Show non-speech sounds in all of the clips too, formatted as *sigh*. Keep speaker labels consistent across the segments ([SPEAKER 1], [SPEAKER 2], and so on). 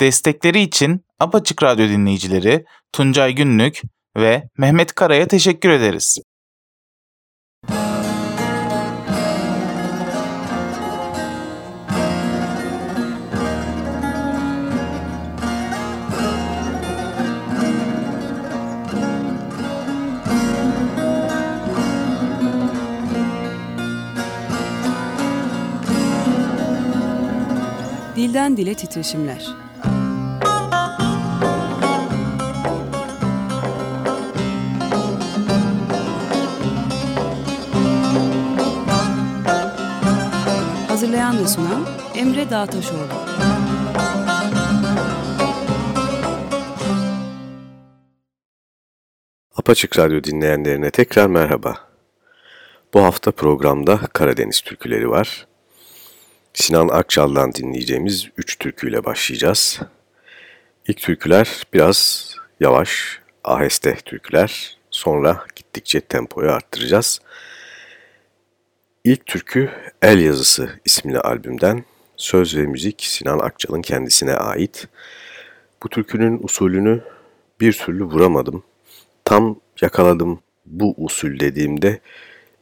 [SPEAKER 1] Destekleri için Apaçık Radyo dinleyicileri Tuncay Günlük ve Mehmet Kara'ya teşekkür ederiz.
[SPEAKER 2] Dilden Dile Titreşimler Hazırlayan ve sunan Emre Dağtaşoğlu
[SPEAKER 3] Apaçık Radyo dinleyenlerine tekrar merhaba. Bu hafta programda Karadeniz türküleri var. Sinan Akçal'dan dinleyeceğimiz üç türküyle başlayacağız. İlk türküler biraz yavaş, aheste türküler. Sonra gittikçe tempoyu arttıracağız. İlk türkü El Yazısı isimli albümden. Söz ve müzik Sinan Akçal'ın kendisine ait. Bu türkünün usulünü bir türlü vuramadım. Tam yakaladım bu usul dediğimde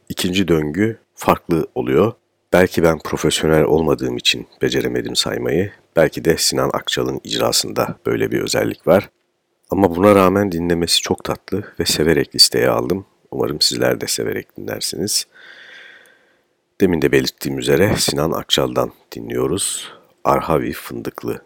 [SPEAKER 3] ikinci döngü farklı oluyor. Belki ben profesyonel olmadığım için beceremedim saymayı. Belki de Sinan Akçal'ın icrasında böyle bir özellik var. Ama buna rağmen dinlemesi çok tatlı ve severek listeye aldım. Umarım sizler de severek dinlersiniz. Demin de belirttiğim üzere Sinan Akçal'dan dinliyoruz. Arhavi Fındıklı.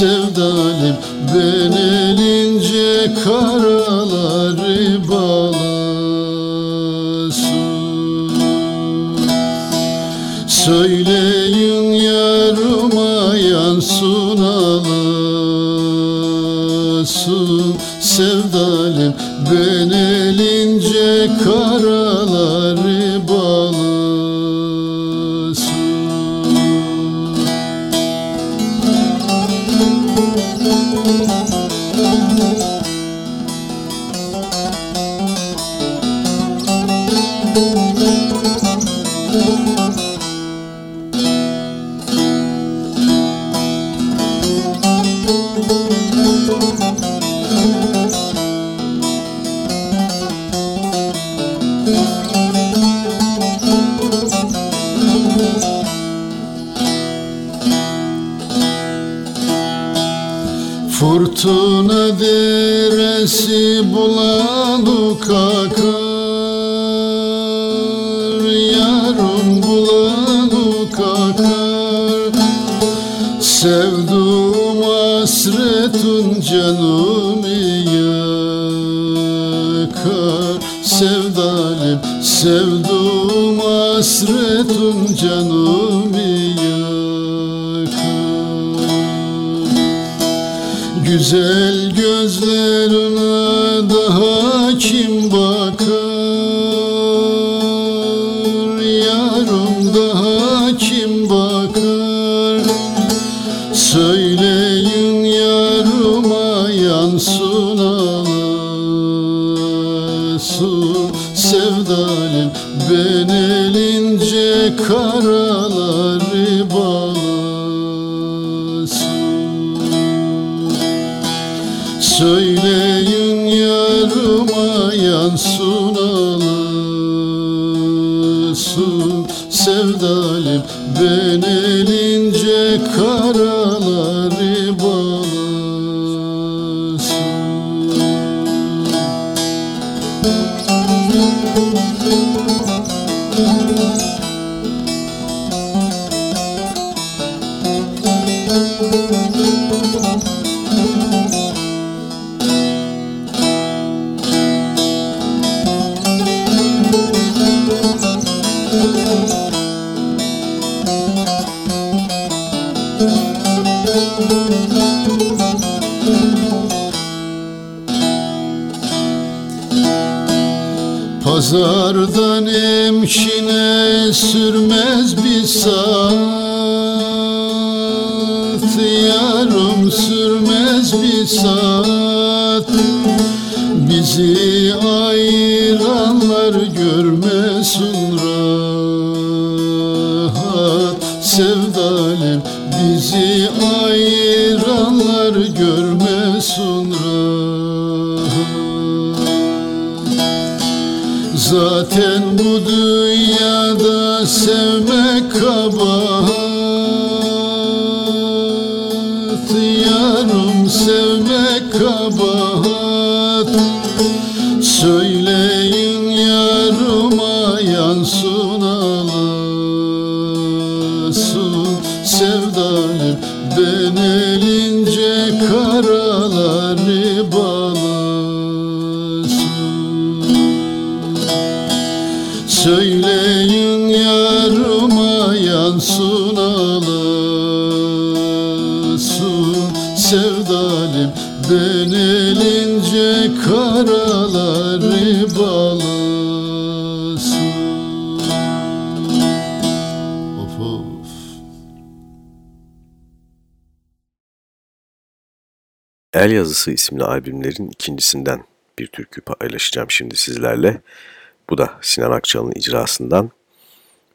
[SPEAKER 4] Söyleyin Sevdum hasretun canımı yakar. Güzel gözlerine daha kim bakar? Yarım daha kim bakar? Söyleyin yarıma yansın ağlasın Sevdalim ben elince karaları bağlasın. Söyleyin yarıma yansın sürmez bir saat. Yarım sürmez bir saat sevmek kabahat Yarım sevmek kabahat. Söyleyin yarıma yansın
[SPEAKER 3] El Yazısı isimli albümlerin ikincisinden bir türkü paylaşacağım şimdi sizlerle. Bu da Sinan Akçal'ın icrasından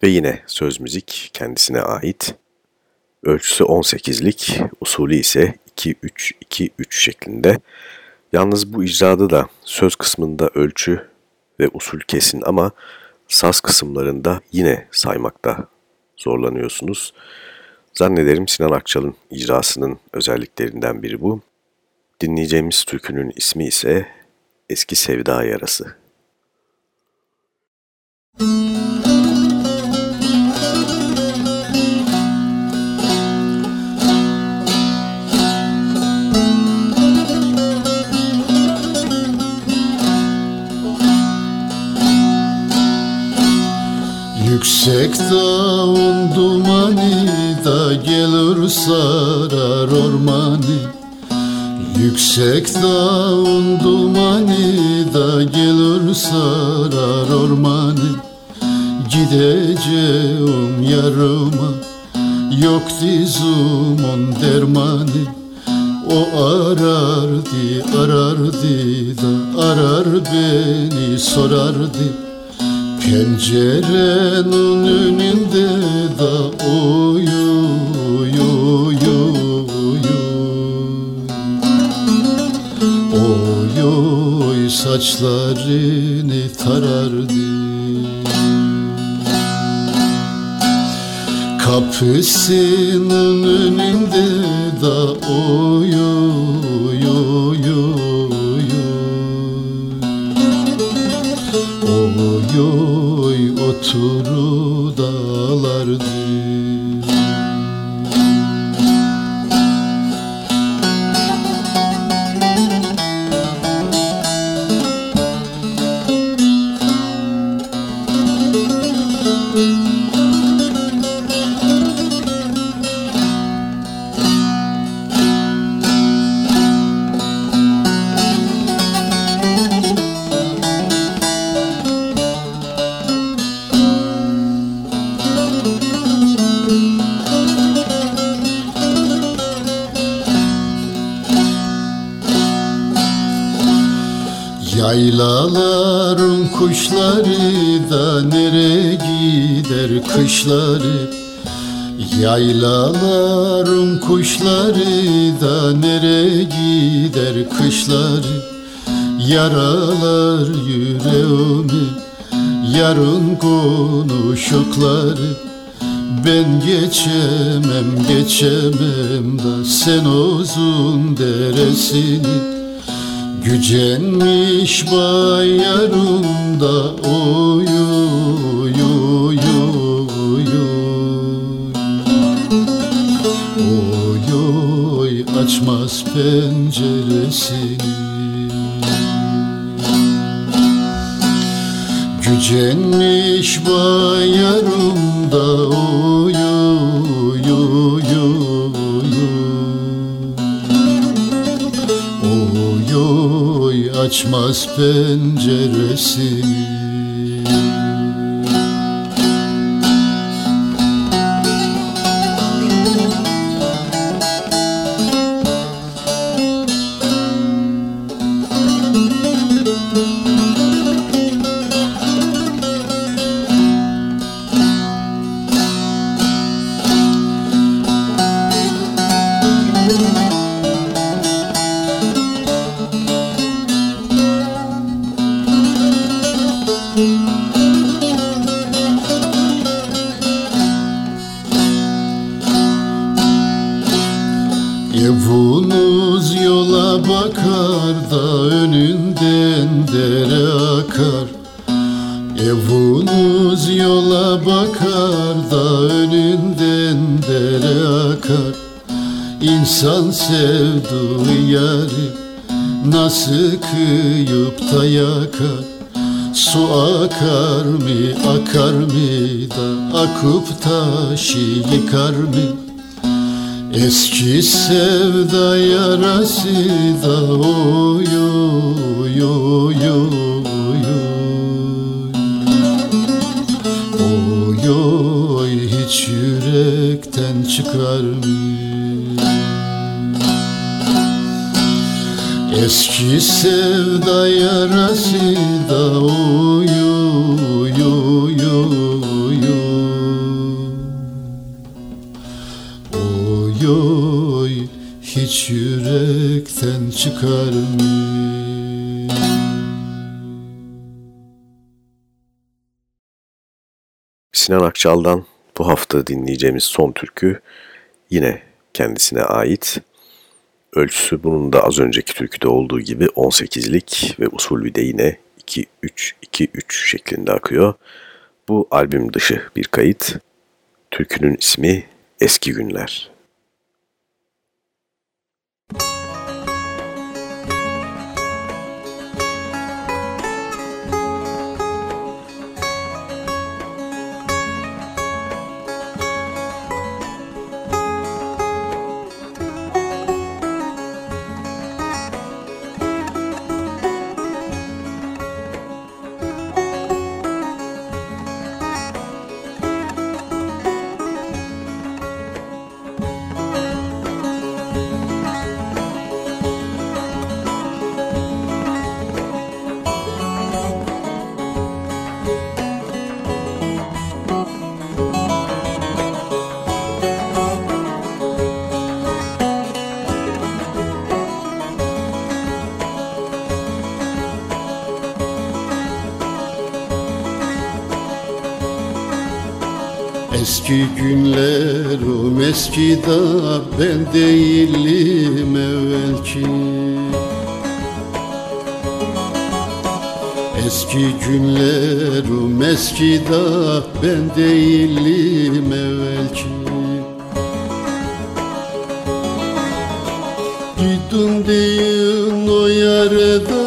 [SPEAKER 3] ve yine söz müzik kendisine ait. Ölçüsü 18'lik, usulü ise 2-3-2-3 şeklinde. Yalnız bu icrada da söz kısmında ölçü ve usul kesin ama saz kısımlarında yine saymakta zorlanıyorsunuz. Zannederim Sinan Akçal'ın icrasının özelliklerinden biri bu. Dinleyeceğimiz türkünün ismi ise Eski Sevda Yarası.
[SPEAKER 4] Yüksek dağın dumanı da gelir sarar ormanı Yüksek dağın dumanı da gelir sarar ormanı. Gideceğim yarıma yok dizumun dermanı. O arardı arardı da arar beni sorardı. Pencerenin önünde da uyu saçlarını tarardı. Kapısının önünde da uyu uyu uyu Oy oy. Oturu Yaylaların kuşları da nere gider kışları? Yaylaların kuşları da nere gider kışları? Yaralar yüreğimi yarın konuşukları. Ben geçemem geçemem da sen uzun deresini Gücenmiş bayarımda oy oy açmaz penceresini Gücenmiş bayarımda oy açmaz penceresini İnsan sevduğu yari Nasıl kıyıp da yakar? Su akar mı akar mı da Akıp taşı yıkar mı? Eski sevda yarası da oy oy oy oy çıkar mı Eski sevda yarası da oy oy hiç yürekten çıkar mı?
[SPEAKER 3] Sinan Akçal'dan bu hafta dinleyeceğimiz son türkü yine kendisine ait Ölçüsü bunun da az önceki türküde olduğu gibi 18'lik ve usulü de yine 2-3-2-3 şeklinde akıyor. Bu albüm dışı bir kayıt. Türkünün ismi Eski Günler.
[SPEAKER 4] Eski günlerim eski da ben değilim evvelki. Eski günlerim eski da ben değilim evvelki. Gittim deyin o yarıda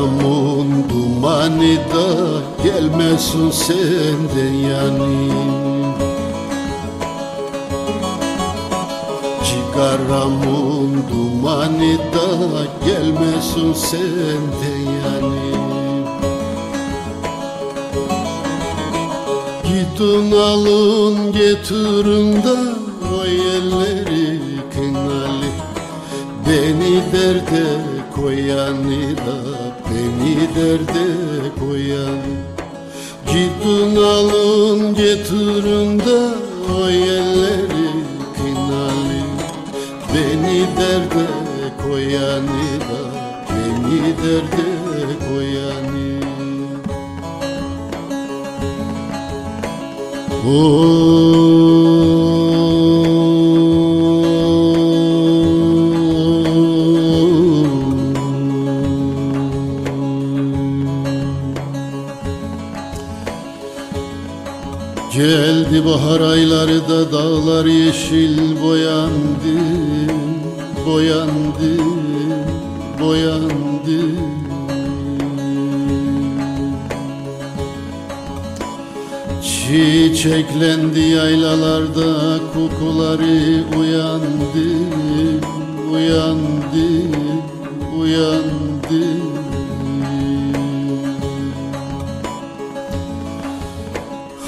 [SPEAKER 4] Cigaramın dumanı da gelmesin senden yani. Cigaramın dumanı da gelmesin senden yani. Gidin alın getirin de o yerleri kınalı Beni derde koyanı da beni derde koyan. Gidin alın getirin de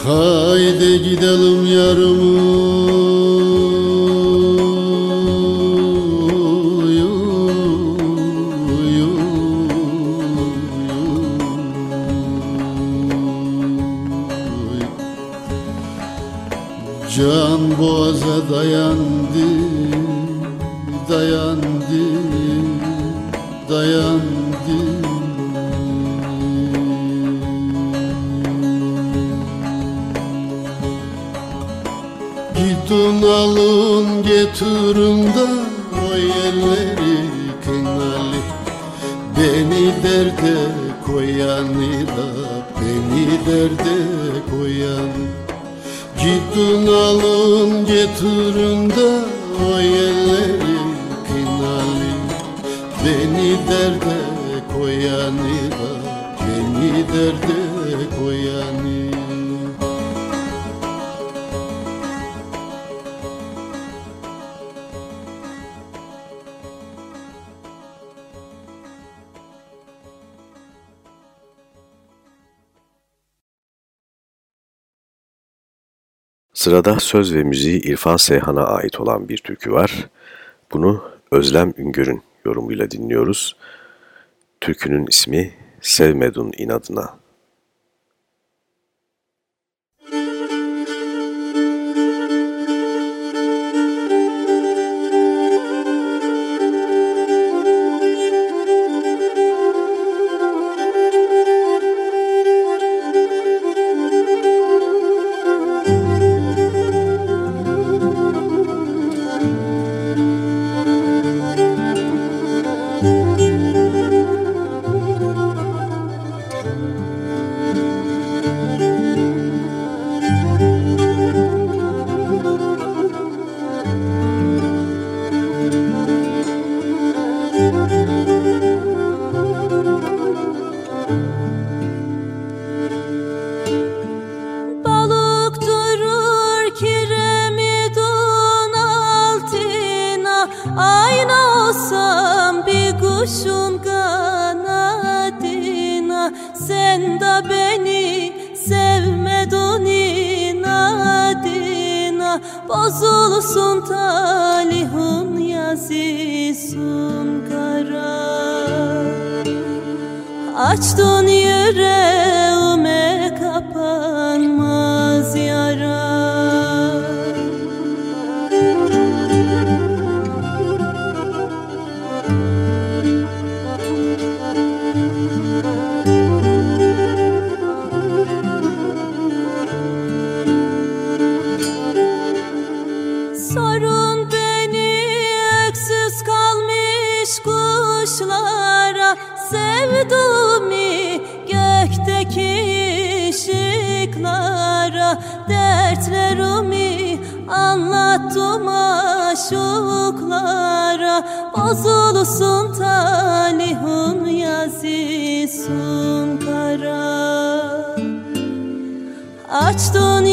[SPEAKER 4] Haydi gidelim yarımı Can boğaza dayandı, alın getirin de o yerleri kınalı Beni derde koyanı da beni derde koyan. Gidin alın getirin de o yerleri kınalı Beni derde koyanı da beni derde
[SPEAKER 5] Sırada söz ve müziği İrfan Seyhan'a ait olan bir türkü var. Bunu Özlem Üngör'ün yorumuyla dinliyoruz. Türkünün ismi Sevmedun inadına. Kaçtın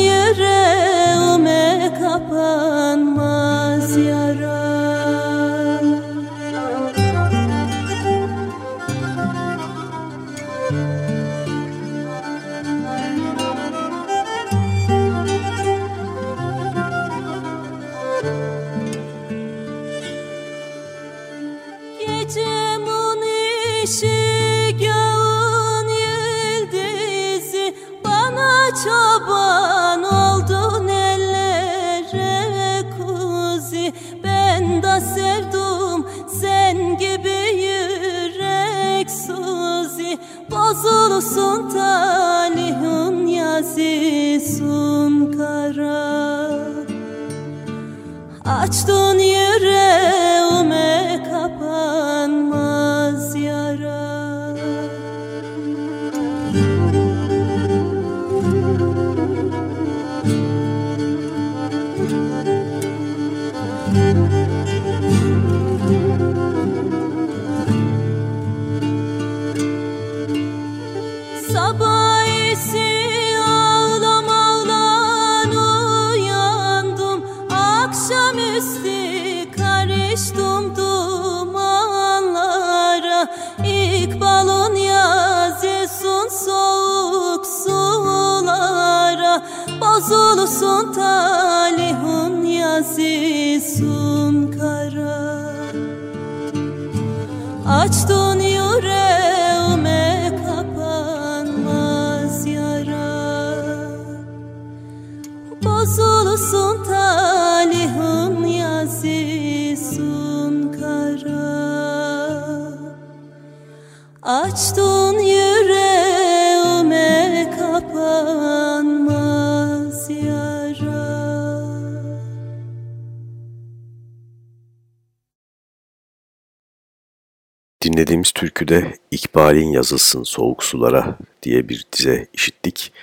[SPEAKER 3] Dinlediğimiz türküde İkbal'in yazılsın soğuk sulara diye bir dize işittik.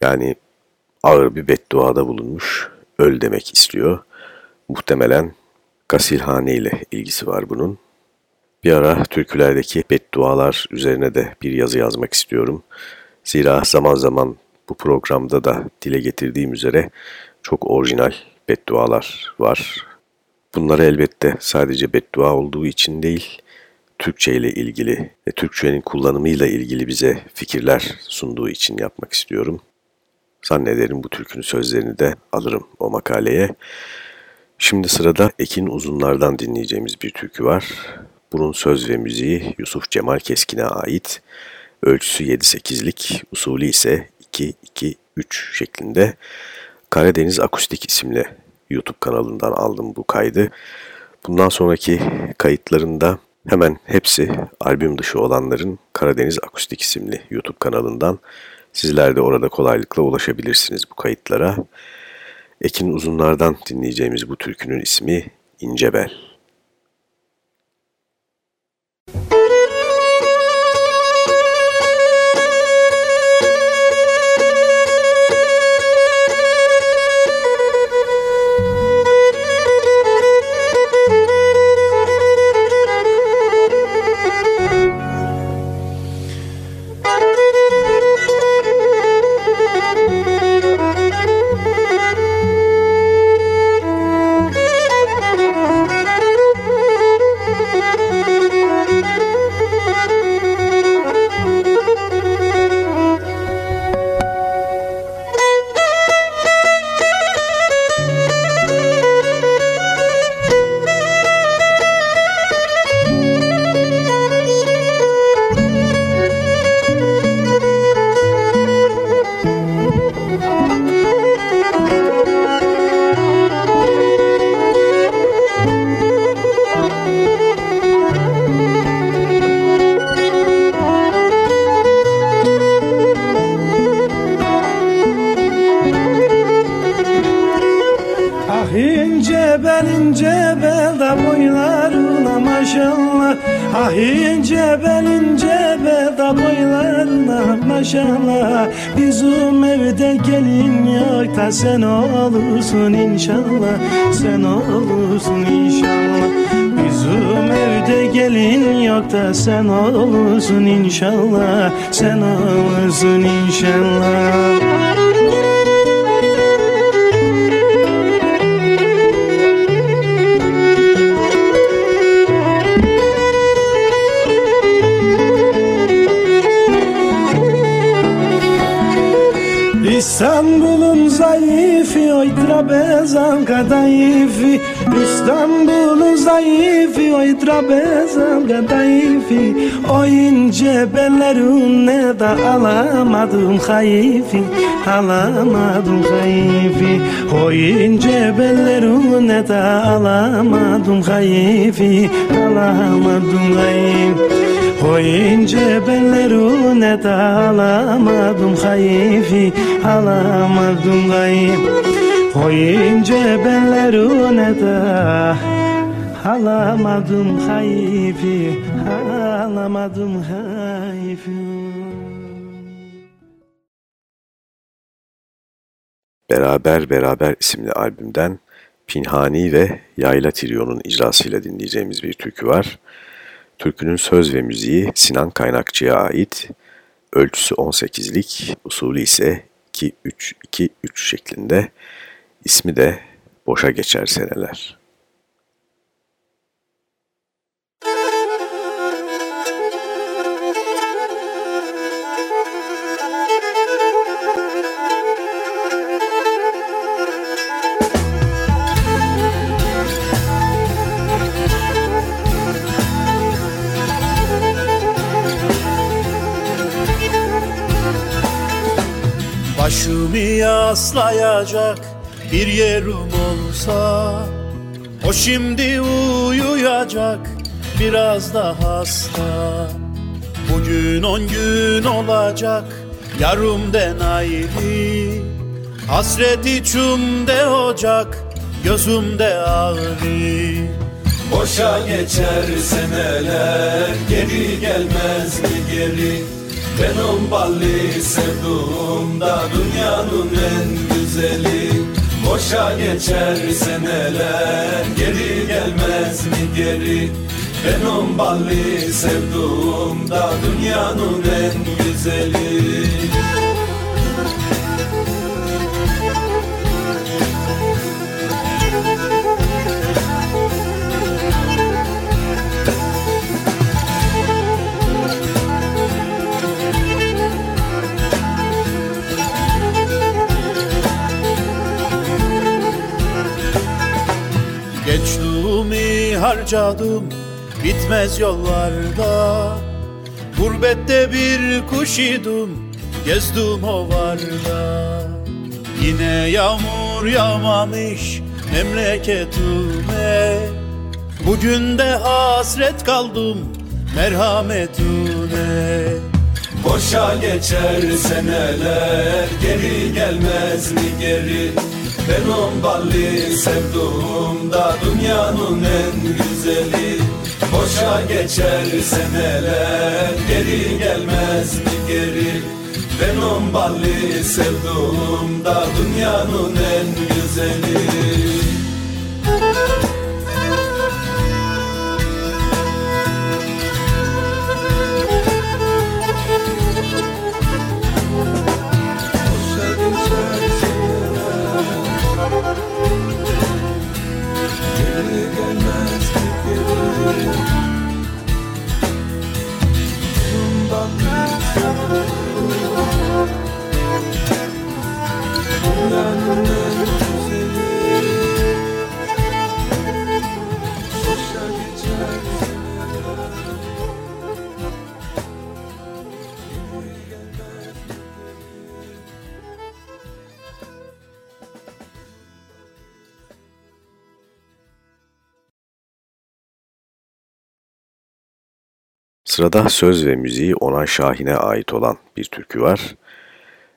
[SPEAKER 3] Yani ağır bir bedduada bulunmuş, öl demek istiyor. Muhtemelen gasilhane ile ilgisi var bunun. Bir ara türkülerdeki beddualar üzerine de bir yazı yazmak istiyorum. Zira zaman zaman bu programda da dile getirdiğim üzere çok orijinal beddualar var. Bunları elbette sadece beddua olduğu için değil, Türkçe ile ilgili ve Türkçenin kullanımıyla ilgili bize fikirler sunduğu için yapmak istiyorum. Zannederim bu türkünün sözlerini de alırım o makaleye. Şimdi sırada Ekin Uzunlar'dan dinleyeceğimiz bir türkü var. Bunun söz ve müziği Yusuf Cemal Keskin'e ait. Ölçüsü 7-8'lik, usulü ise 2-2-3 şeklinde. Karadeniz Akustik isimli YouTube kanalından aldım bu kaydı. Bundan sonraki kayıtlarında hemen hepsi albüm dışı olanların Karadeniz Akustik isimli YouTube kanalından. Sizler de orada kolaylıkla ulaşabilirsiniz bu kayıtlara. Ekin Uzunlar'dan dinleyeceğimiz bu türkünün ismi İncebel.
[SPEAKER 6] Ah inşallah. Sen olursun inşallah. İstanbul'un zayıfı oy trabezan kadayıfı İstanbul'un zayıfı oy trabezan kadayıfı O ince bellerine da alamadım hayıfı. Alamadım hayıfı. O ince bellerine da alamadım hayıfı. Alamadım hayıfı Koyunca bellerine de alamadım hayfi Alamadım gayb Koyunca bellerine de Alamadım hayfi Alamadım hayfi
[SPEAKER 3] Beraber Beraber isimli albümden Pinhani ve Yayla Trio'nun icrasıyla dinleyeceğimiz bir türkü var. Türkünün söz ve müziği Sinan Kaynakçı'ya ait. Ölçüsü 18'lik, usulü ise 2-3-2-3 şeklinde. İsmi de Boşa Geçer Seneler.
[SPEAKER 7] Başımı yaslayacak bir yerim olsa O şimdi uyuyacak biraz da hasta. Bugün on gün olacak yarımden ayrı Hasret içimde ocak gözümde ağrı.
[SPEAKER 8] Boşa geçer seneler geri gelmez mi geri? Benim balli sevduğumda dünyanın en güzeli Boşa geçer seneler. Geri gelmez mi geri? Benim balli sevduğumda dünyanın en güzeli
[SPEAKER 7] harcadım bitmez yollarda. Gurbette bir kuş idim gezdim ovarda Yine yağmur yağmamış memleketime. Bugün de hasret kaldım merhametine.
[SPEAKER 8] Boşa geçer seneler geri gelmez mi geri benim balli sevduğumda dünyanın en güzeli. Boşa geçer seneler geri gelmez mi geri? Benim balli sevduğumda dünyanın en güzeli
[SPEAKER 3] Sırada söz ve müziği Onay Şahin'e ait olan bir türkü var.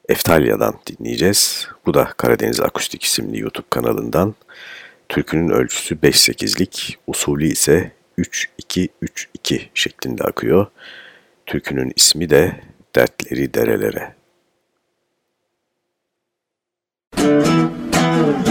[SPEAKER 3] Eftalya'dan dinleyeceğiz. Bu da Karadeniz Akustik isimli YouTube kanalından. Türkünün ölçüsü 5-8'lik, usulü ise 2-3-2-3-2 şeklinde akıyor. Türkünün ismi de Dertleri Derelere.
[SPEAKER 9] içecek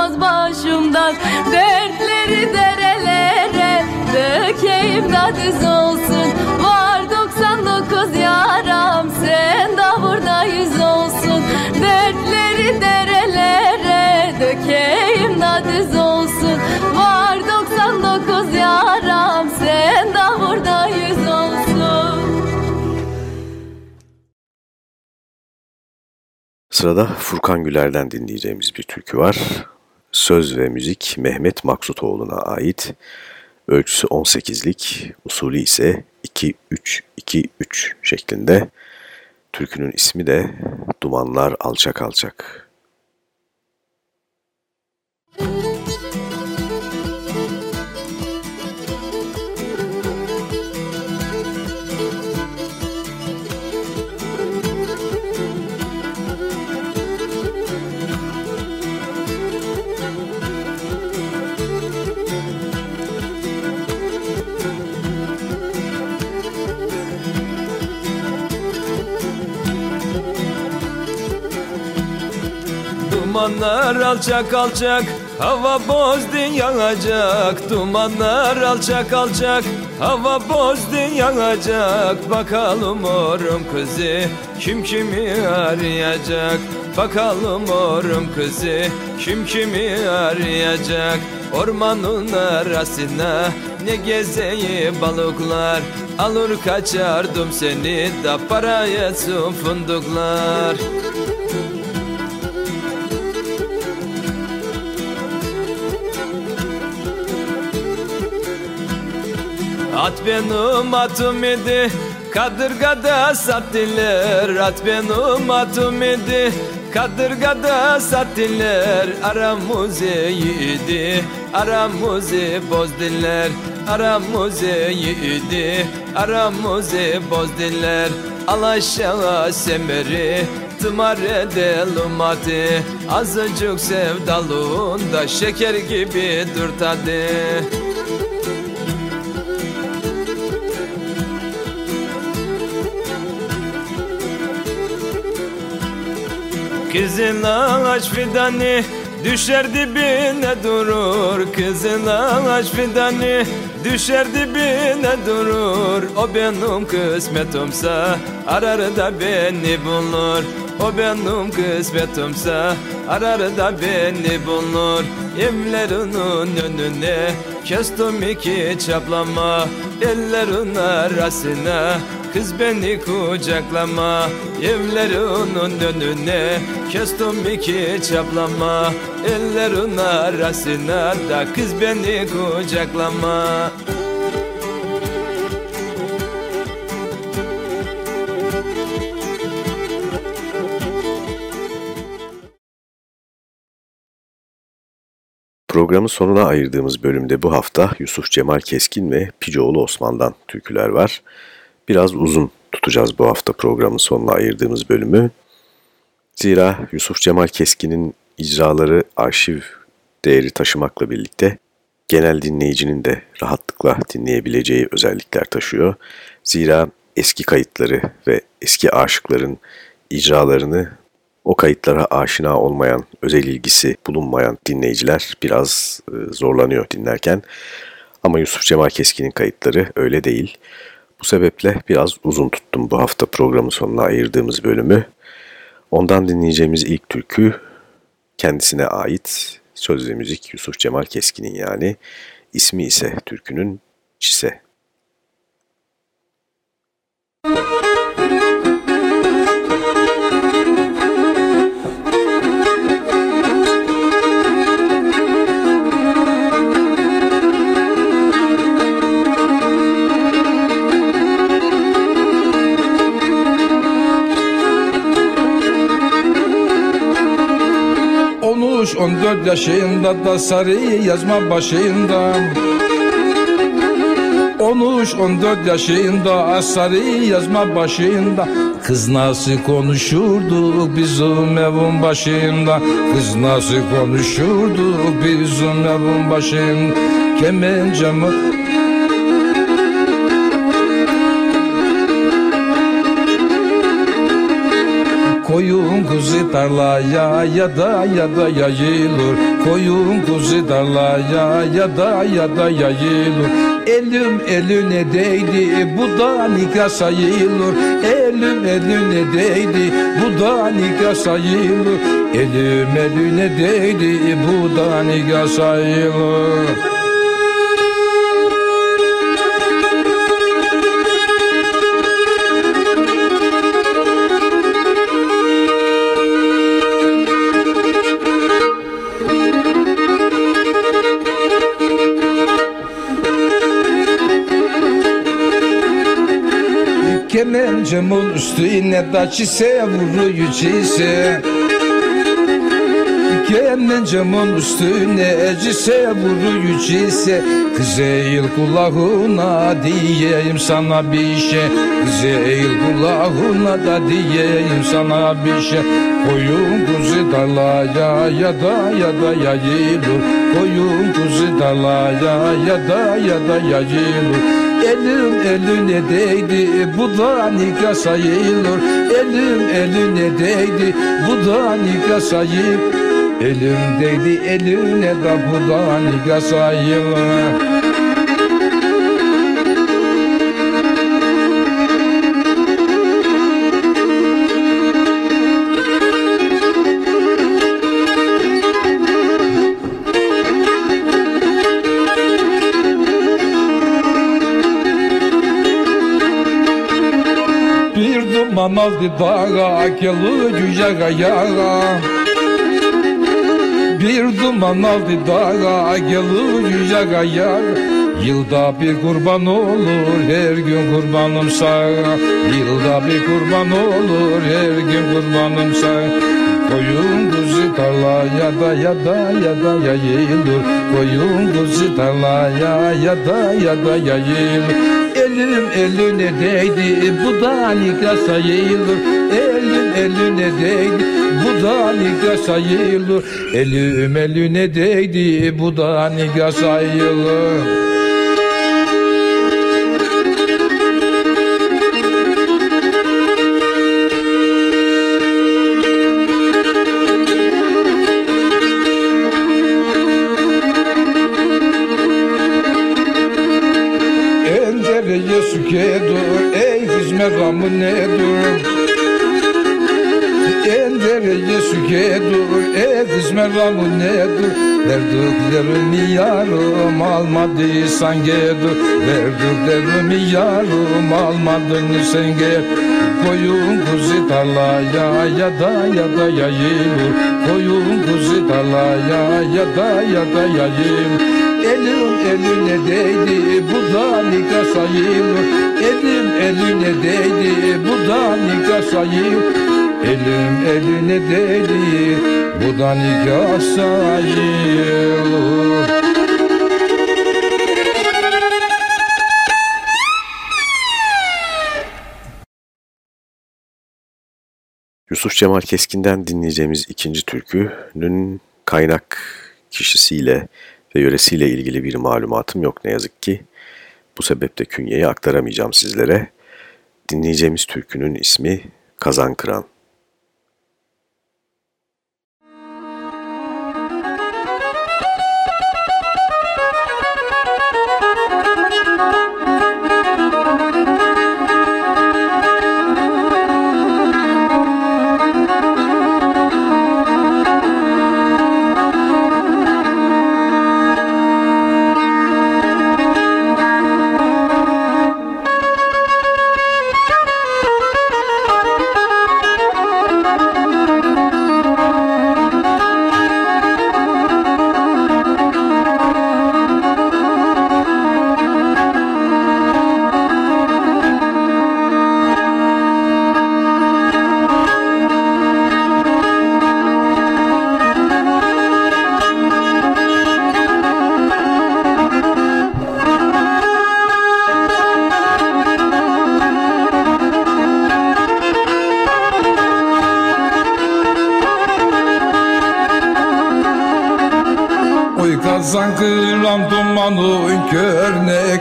[SPEAKER 9] duman kalkmaz başımdan Dertleri derelere. Dökeyim da olsun. Var 99 yaram sen de burada yüz olsun. Dertleri derelere. Dökeyim da olsun. Var 99 yaram sen de burada yüz
[SPEAKER 3] Sırada Furkan Güler'den dinleyeceğimiz bir türkü var. Söz ve müzik Mehmet Maksutoğlu'na ait. Ölçüsü 18'lik, usulü ise 2-3-2-3 şeklinde. Türkünün ismi de Dumanlar Alçak Alçak.
[SPEAKER 10] Dumanlar alçak alçak Hava bozdun yanacak. Dumanlar alçak alçak Hava bozdun yanacak. Bakalım orum kızı Kim kimi arayacak? Bakalım orum kızı Kim kimi arayacak? Ormanın arasına ne gezeyi balıklar? Alır kaçardım seni da paraya fındıklar At benim atım idi. Kadırgada sattiler At benim atım idi. Kadırgada sattiler Aramızı yedi Aramızı bozdiler. Aramızı yedi Aramızı bozdiler. Al aşağı semeri Tımar edelim Azıcık sevdalığında Şeker gibi dur Kızın ağaç fidanı düşer dibine durur. Kızın ağaç fidanı düşer dibine durur. O benim kısmetimse arar da beni bulur. O benim kısmetimse arar da beni bulur. Evlerinin önüne kestim iki çaplama Ellerin arasına Kız beni kucaklama Evlerinin önüne. Kestim iki çaplama Ellerin arasına da. Kız beni kucaklama.
[SPEAKER 3] Programın sonuna ayırdığımız bölümde bu hafta Yusuf Cemal Keskin ve Picoğlu Osman'dan türküler var. Biraz uzun tutacağız bu hafta programın sonuna ayırdığımız bölümü. Zira Yusuf Cemal Keskin'in icraları arşiv değeri taşımakla birlikte genel dinleyicinin de rahatlıkla dinleyebileceği özellikler taşıyor. Zira eski kayıtları ve eski aşıkların icralarını o kayıtlara aşina olmayan, özel ilgisi bulunmayan dinleyiciler biraz e, zorlanıyor dinlerken. Ama Yusuf Cemal Keskin'in kayıtları öyle değil. Bu sebeple biraz uzun tuttum bu hafta programın sonuna ayırdığımız bölümü. Ondan dinleyeceğimiz ilk türkü kendisine ait söz ve müzik Yusuf Cemal Keskin'in yani. ismi ise türkünün Çise.
[SPEAKER 11] 14 yaşında da sarı yazma başında. Olmuş 14 yaşında sarı yazma başında. Kız nasıl konuşurdu bizim evin başında? Kız nasıl konuşurdu bizim evin başında? Kemencamı Koyun kuzu tarlaya ya da ya da yayılır. Koyun kuzu tarlaya ya da ya da yayılır. Elim eline değdi bu da nikah sayılır. Elim eline değdi bu da nikah sayılır. Elim eline değdi bu da nikah sayılır Kemencamın üstüne da çise vuruyor çise Kemencamın üstüne cise vuruyor çise Kız eğil kulağına diyeyim sana bir şey. Kız eğil kulağına da diyeyim sana bir şey. Koyun kuzu dalaya ya da ya da yayılır. Koyun kuzu dalaya ya da ya da yayılır Elim eline değdi bu da nikah sayılır. Elim eline değdi bu da nikah sayılır. Elim değdi eline da bu da nikah sayılır aldı dağa Gelu yüce ayağa Bir duman aldı dağa Gelu yüce ayağa Yılda bir kurban olur her gün kurbanım sağ Yılda bir kurban olur her gün kurbanım sağ Koyun kuzu tarlaya da ya da ya da yayılır. Koyun kuzu tarlaya ya da ya da yayılır Elim eline değdi bu da nikah sayılır. Elim eline değdi bu da nikah sayılır. Elim eline değdi bu da nikah sayılır Verdiklerimi yarım almadıysan gedur Verdiklerimi yarım almadın sen gel Koyun kuzu tarlaya ya da ya da yayılır Koyun kuzu tarlaya ya da ya da yayılır Elim eline değdi bu da nikah sayılır Elim eline değdi bu da nikah sayılır Elim eline değdi bu da nikah sayılır
[SPEAKER 3] Yusuf Cemal Keskin'den dinleyeceğimiz ikinci türkünün kaynak kişisiyle ve yöresiyle ilgili bir malumatım yok ne yazık ki. Bu sebeple künyeyi aktaramayacağım sizlere. Dinleyeceğimiz türkünün ismi Kazan Kıran.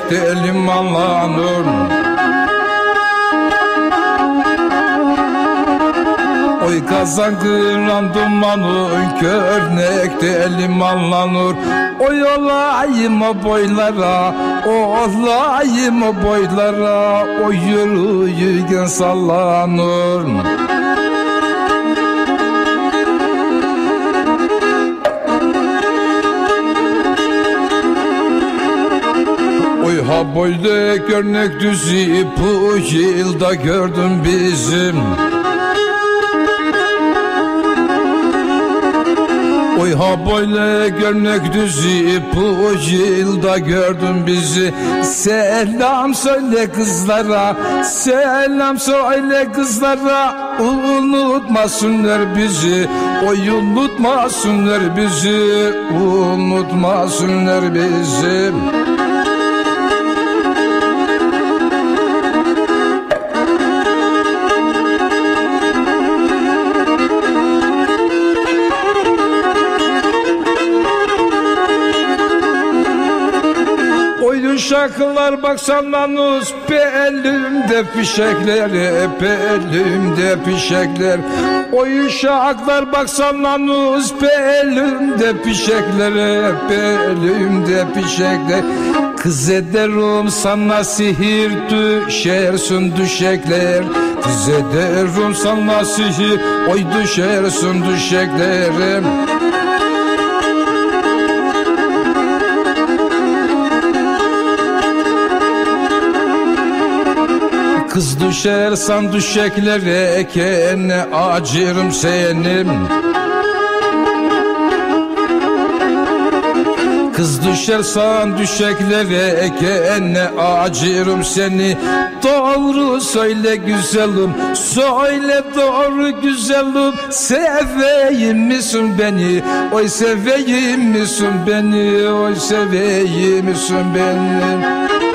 [SPEAKER 11] Körnekte limanlanır Oy kazan kıran dumanı körnekte limanlanır Oy olayım o boylara Olayım o boylara O yürüyürken sallanır ha boyda görnek düzü bu yılda gördüm bizim. Oy ha böyle görnek düzü bu yılda gördüm bizi. Selam söyle kızlara Selam söyle kızlara. Unutmasınlar bizi Oy unutmasınlar bizi. Unutmasınlar bizi Oyun şarkılar baksanlanız be elimde fişekler be elimde fişekler. Oyun şarkılar baksanlanız be elimde fişekler be elimde fişekler. Kız ederim sana sihir düşersin düşekler. Kız ederim sana sihir oy düşersin düşeklerim Kız düşersen düşeklere kene acırım senim Kız düşersen düşeklere kene acırım seni. Doğru söyle güzelim Söyle doğru güzelim. Seveyim misin beni? Oy seveyim misin beni? Oy seveyim misin beni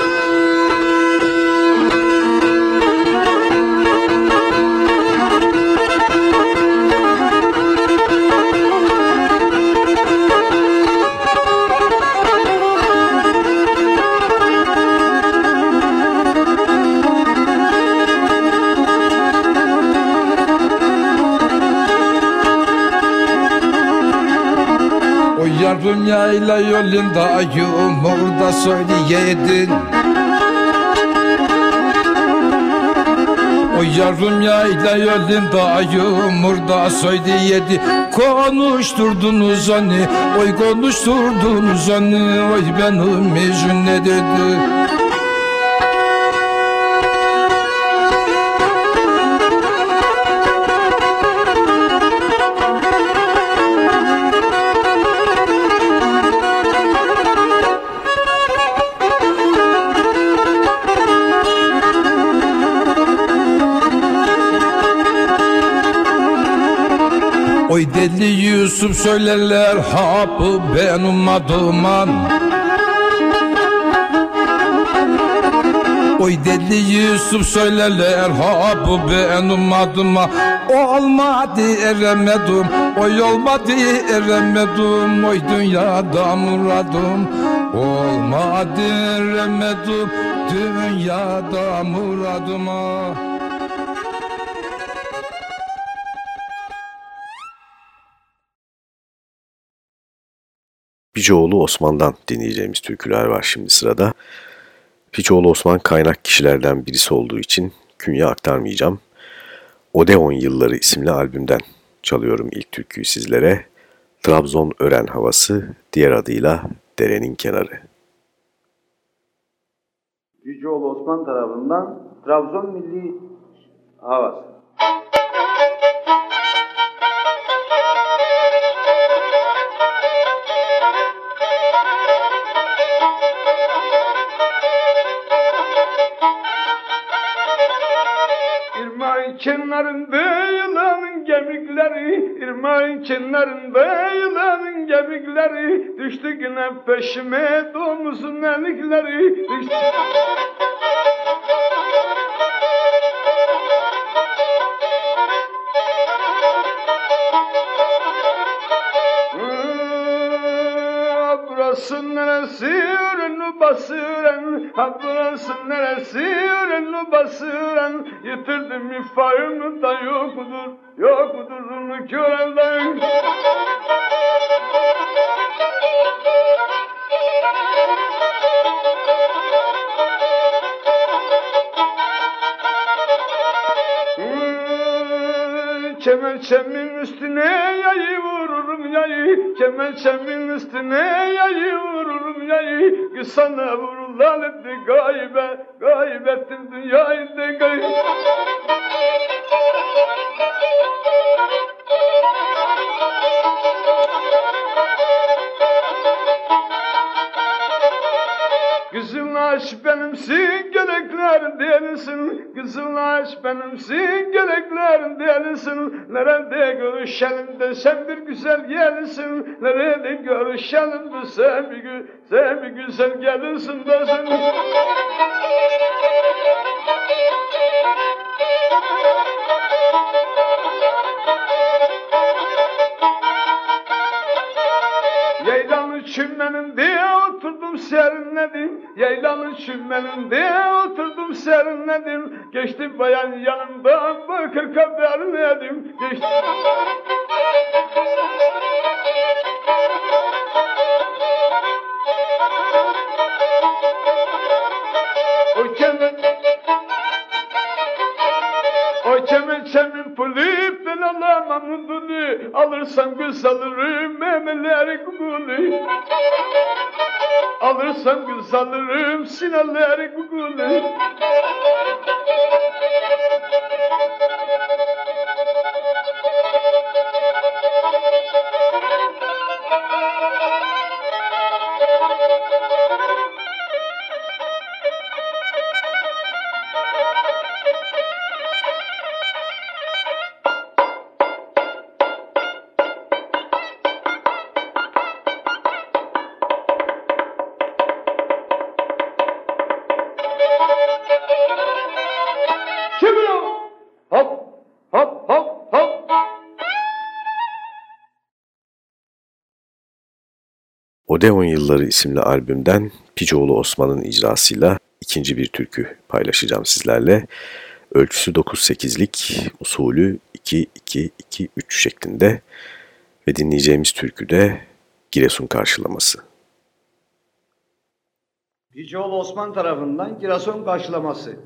[SPEAKER 11] Yarım yayla yolunda yumurda söyleyedin. O yarım yayla yolunda yumurda söyleyedi. Konuşturdunuz hani Oy konuşturdunuz hani Oy benim yüzüm ne dedi Oy deli Yusuf söylerler hapı benim adıma Oy deli Yusuf söylerler hapı benim adıma Olmadı eremedim Oy olmadı eremedim. Oy dünyada muradım Olmadı eremedim. Dünyada muradıma
[SPEAKER 3] Piçoğlu Osman'dan dinleyeceğimiz türküler var şimdi sırada. Piçoğlu Osman kaynak kişilerden birisi olduğu için künye aktarmayacağım. Odeon Yılları isimli albümden çalıyorum ilk türküyü sizlere. Trabzon Ören Havası, diğer adıyla Derenin Kenarı.
[SPEAKER 12] Yüceoğlu Osman tarafından Trabzon Milli Havası.
[SPEAKER 13] İrmağın kenarında yılanın gemikleri İrmağın kenarında yılanın gemikleri. Düştü yine peşime domuzun elikleri. Düştü... *laughs* burası neresi? Ürünü basıren Ha burası neresi? Ürünü basıren Yitirdim ifayımı da yoktur Yoktur onu körelden Kemençemin üstüne yayı vururum yayı. Kemençemin üstüne yayı vururum yayı. Sana vurulan etti gaybe Gaybettim dünyayı de gaybe Kızılaş benimsin gerekler delisin Kızılaş benimsin gerekler delisin Nerede görüşelim de sen bir güzel gelirsin Nerede görüşelim de sen bir, gü sen bir güzel gelirsin desin Yaylanın *laughs* çimmenin diye oturdum serinledim. Yaylanın çimmenin diye oturdum serinledim. Geçti bayan yanımdan bakır kaberledim Geçti O kemen Çemin pulu ben alamam bunu Alırsam kız alırım memeleri kukulu Alırsam kız alırım sineleri kukulu
[SPEAKER 3] Odeon Yılları isimli albümden Picoğlu Osman'ın icrasıyla ikinci bir türkü paylaşacağım sizlerle. Ölçüsü 9-8'lik, usulü 2-2-2-3 şeklinde ve dinleyeceğimiz türkü de Giresun karşılaması.
[SPEAKER 12] Picoğlu Osman tarafından Giresun karşılaması.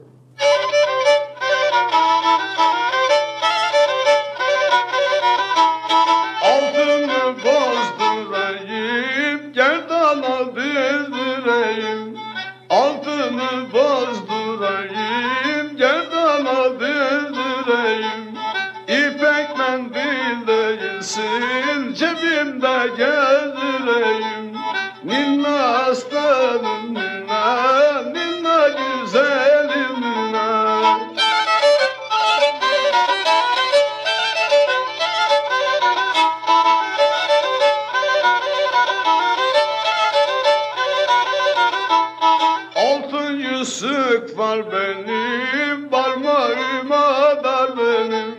[SPEAKER 13] Var benim Parmağıma dar benim.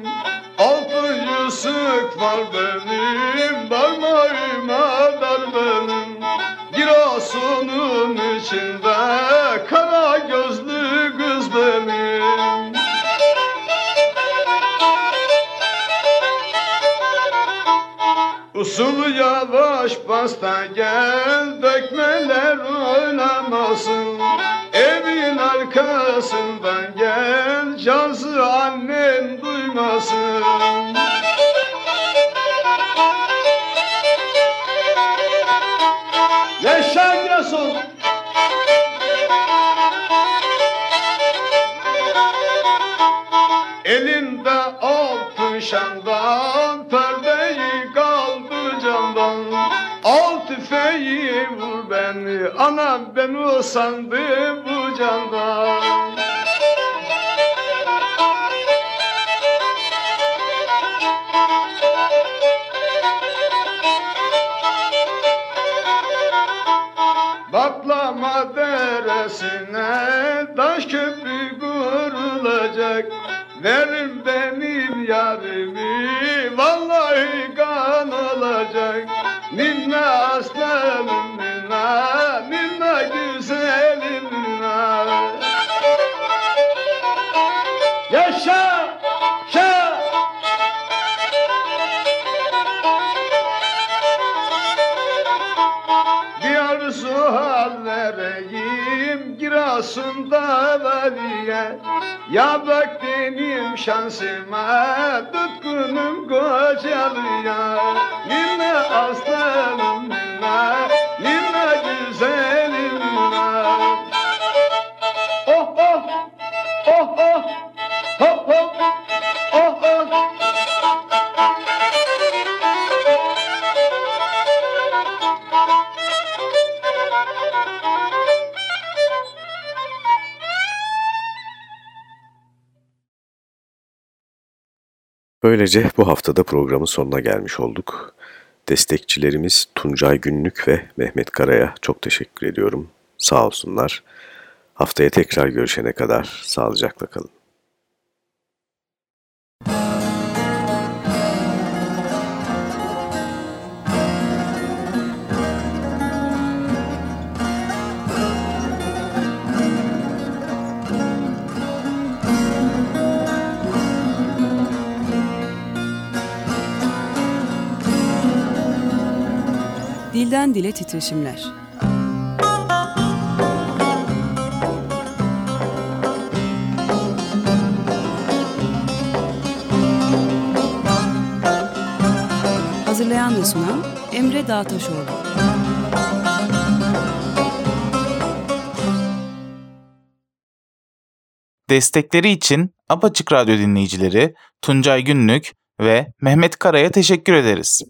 [SPEAKER 13] Altın yüzük var benim Parmağıma dar benim. Giresun'un içinde Kara gözlü kız benim. Usul yavaş basta gel Dökmeler oynamasın Hal vereyim Giresun'da valiye. Ya bak benim şansıma Tutkunum kocalıya. Ninne aslanım ninne
[SPEAKER 3] Böylece bu haftada programın sonuna gelmiş olduk. Destekçilerimiz Tuncay Günlük ve Mehmet Kara'ya çok teşekkür ediyorum. Sağ olsunlar. Haftaya tekrar görüşene kadar sağlıcakla kalın.
[SPEAKER 2] Dilden dile titreşimler. Hazırlayan ve sunan Emre Dağtaşoğlu.
[SPEAKER 1] Destekleri için Apaçık Radyo dinleyicileri Tuncay Günlük ve Mehmet Kara'ya teşekkür ederiz.